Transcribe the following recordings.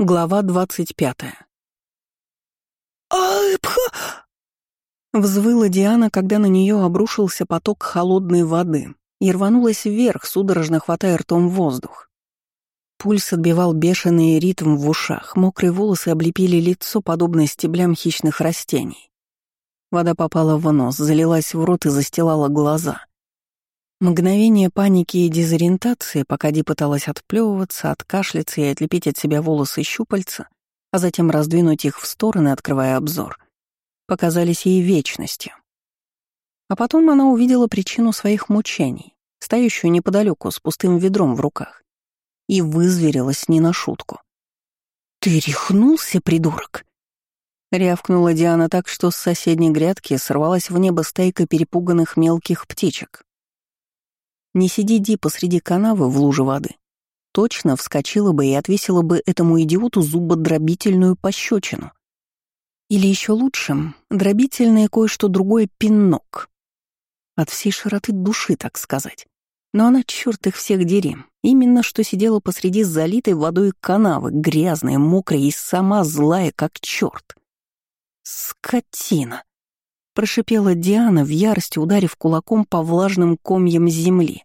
Глава двадцать пятая. «Ай-пха!» Взвыла Диана, когда на нее обрушился поток холодной воды и рванулась вверх, судорожно хватая ртом воздух. Пульс отбивал бешеный ритм в ушах, мокрые волосы облепили лицо, подобно стеблям хищных растений. Вода попала в нос, залилась в рот и застилала глаза. Мгновение паники и дезориентации, пока Ди пыталась отплевываться, откашляться и отлепить от себя волосы щупальца, а затем раздвинуть их в стороны, открывая обзор, показались ей вечностью. А потом она увидела причину своих мучений, стоящую неподалеку с пустым ведром в руках, и вызверилась не на шутку. «Ты рехнулся, придурок?» Рявкнула Диана так, что с соседней грядки сорвалась в небо стайка перепуганных мелких птичек. Не сиди Ди посреди канавы в луже воды. Точно вскочила бы и отвесила бы этому идиоту зубодробительную пощечину. Или еще лучше, дробительное кое-что другое пинок. От всей широты души, так сказать. Но она, черт их всех дери, именно что сидела посреди залитой водой канавы, грязная, мокрая и сама злая, как черт. «Скотина!» — прошипела Диана в ярости, ударив кулаком по влажным комьям земли.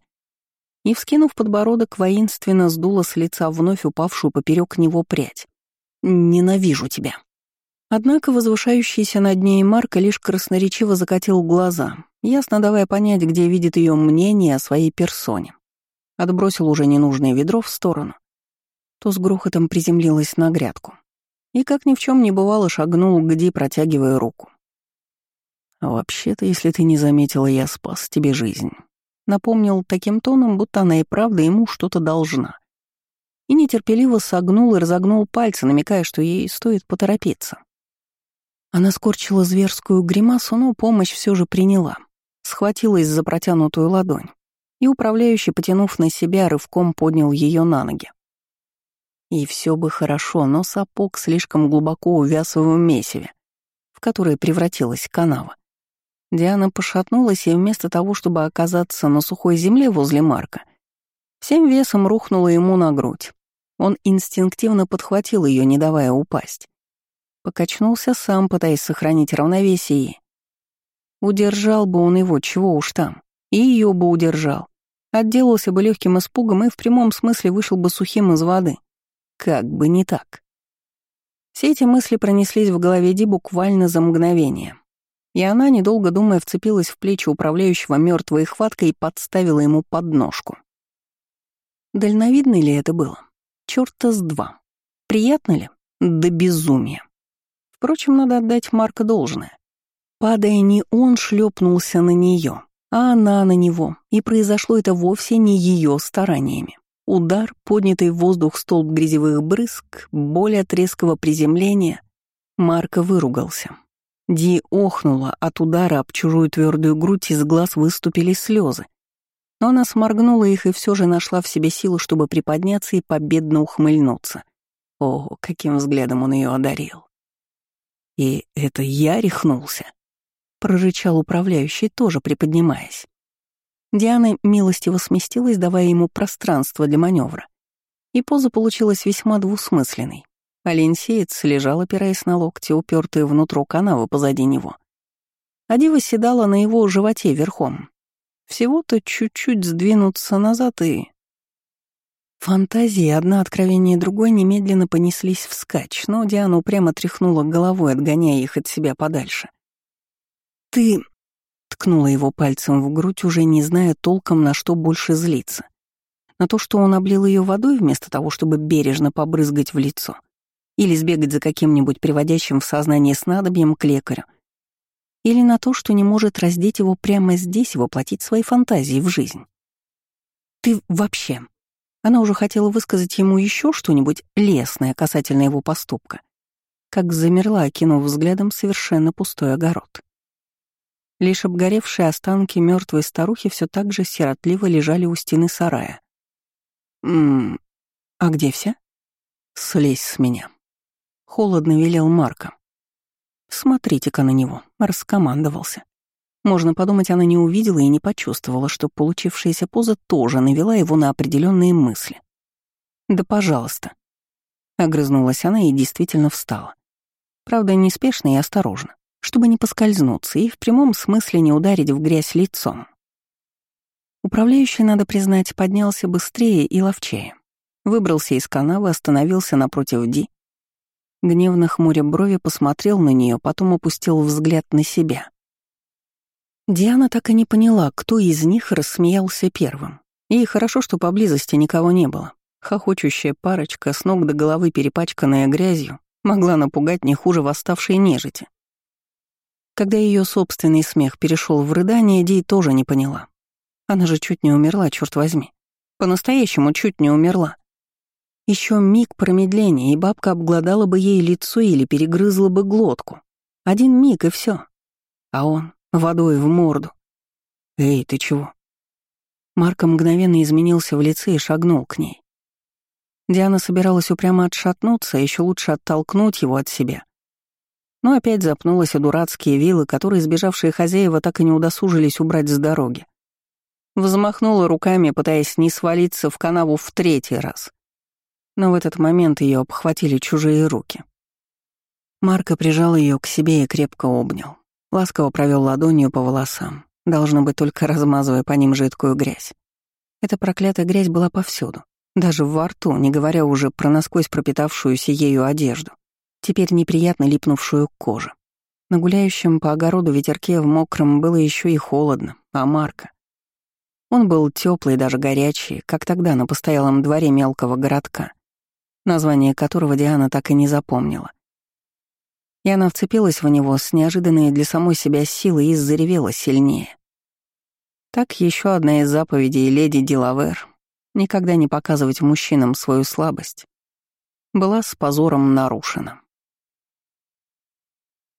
И, вскинув подбородок, воинственно сдула с лица вновь упавшую поперек него прядь. «Ненавижу тебя!» Однако возвышающийся над ней Марка лишь красноречиво закатил глаза, ясно давая понять, где видит ее мнение о своей персоне. Отбросил уже ненужное ведро в сторону. То с грохотом приземлилась на грядку. И, как ни в чем не бывало, шагнул где, протягивая руку. «Вообще-то, если ты не заметила, я спас тебе жизнь», — напомнил таким тоном, будто она и правда ему что-то должна. И нетерпеливо согнул и разогнул пальцы, намекая, что ей стоит поторопиться. Она скорчила зверскую гримасу, но помощь все же приняла. Схватилась за протянутую ладонь, и управляющий, потянув на себя, рывком поднял ее на ноги. И все бы хорошо, но сапог слишком глубоко увяз в месиве, в которое превратилась канава. Диана пошатнулась и вместо того, чтобы оказаться на сухой земле возле Марка, всем весом рухнула ему на грудь. Он инстинктивно подхватил ее, не давая упасть. Покачнулся сам, пытаясь сохранить равновесие. Удержал бы он его, чего уж там. И ее бы удержал. Отделался бы легким испугом и в прямом смысле вышел бы сухим из воды. Как бы не так. Все эти мысли пронеслись в голове Ди буквально за мгновение. И она, недолго думая, вцепилась в плечи управляющего мертвой хваткой и подставила ему подножку. Дальновидно ли это было? Чёрта с два. Приятно ли? Да безумие. Впрочем, надо отдать Марка должное. Падая, не он шлепнулся на нее, а она на него, и произошло это вовсе не ее стараниями. Удар, поднятый в воздух столб грязевых брызг, боль от резкого приземления. Марко выругался. Ди охнула от удара об чужую твердую грудь, из глаз выступили слезы. Но она сморгнула их и все же нашла в себе силу, чтобы приподняться и победно ухмыльнуться. О, каким взглядом он ее одарил. «И это я рехнулся?» — прорычал управляющий, тоже приподнимаясь. Диана милостиво сместилась, давая ему пространство для маневра. И поза получилась весьма двусмысленной. Оленсеец лежал, опираясь на локти, упертые внутрь канавы позади него. А дива седала на его животе верхом. Всего-то чуть-чуть сдвинуться назад и... Фантазии, одна откровение другой, немедленно понеслись вскачь, но Диана упрямо тряхнула головой, отгоняя их от себя подальше. «Ты...» — ткнула его пальцем в грудь, уже не зная толком, на что больше злиться. На то, что он облил ее водой вместо того, чтобы бережно побрызгать в лицо — или сбегать за каким-нибудь приводящим в сознание снадобьем к лекарю, или на то, что не может раздеть его прямо здесь и воплотить свои фантазии в жизнь. Ты вообще... Она уже хотела высказать ему еще что-нибудь лесное касательно его поступка, как замерла, окинув взглядом совершенно пустой огород. Лишь обгоревшие останки мертвой старухи все так же сиротливо лежали у стены сарая. «Ммм, а где все?» «Слезь с меня», Холодно велел Марка. Смотрите-ка на него, раскомандовался. Можно подумать, она не увидела и не почувствовала, что получившаяся поза тоже навела его на определенные мысли. Да пожалуйста. Огрызнулась она и действительно встала. Правда, неспешно и осторожно, чтобы не поскользнуться и в прямом смысле не ударить в грязь лицом. Управляющий, надо признать, поднялся быстрее и ловчее. Выбрался из канавы, остановился напротив Ди. Гневно хмуря брови посмотрел на нее, потом опустил взгляд на себя. Диана так и не поняла, кто из них рассмеялся первым. И хорошо, что поблизости никого не было. Хохочущая парочка, с ног до головы перепачканная грязью, могла напугать не хуже восставшей нежити. Когда ее собственный смех перешел в рыдание, Ди тоже не поняла. Она же чуть не умерла, черт возьми. По-настоящему чуть не умерла. Еще миг промедления, и бабка обглодала бы ей лицо или перегрызла бы глотку. Один миг, и все. А он водой в морду. «Эй, ты чего?» Марко мгновенно изменился в лице и шагнул к ней. Диана собиралась упрямо отшатнуться, а еще лучше оттолкнуть его от себя. Но опять запнулась о дурацкие вилы, которые сбежавшие хозяева так и не удосужились убрать с дороги. Взмахнула руками, пытаясь не свалиться в канаву в третий раз. Но в этот момент ее обхватили чужие руки. Марко прижал ее к себе и крепко обнял. Ласково провел ладонью по волосам, должно быть, только размазывая по ним жидкую грязь. Эта проклятая грязь была повсюду. Даже во рту, не говоря уже про насквозь пропитавшуюся ею одежду, теперь неприятно липнувшую к коже. На гуляющем по огороду ветерке в мокром было еще и холодно, а Марка. Он был теплый, даже горячий, как тогда на постоялом дворе мелкого городка, название которого Диана так и не запомнила. И она вцепилась в него с неожиданной для самой себя силой и заревела сильнее. Так еще одна из заповедей леди Дилавер никогда не показывать мужчинам свою слабость, была с позором нарушена.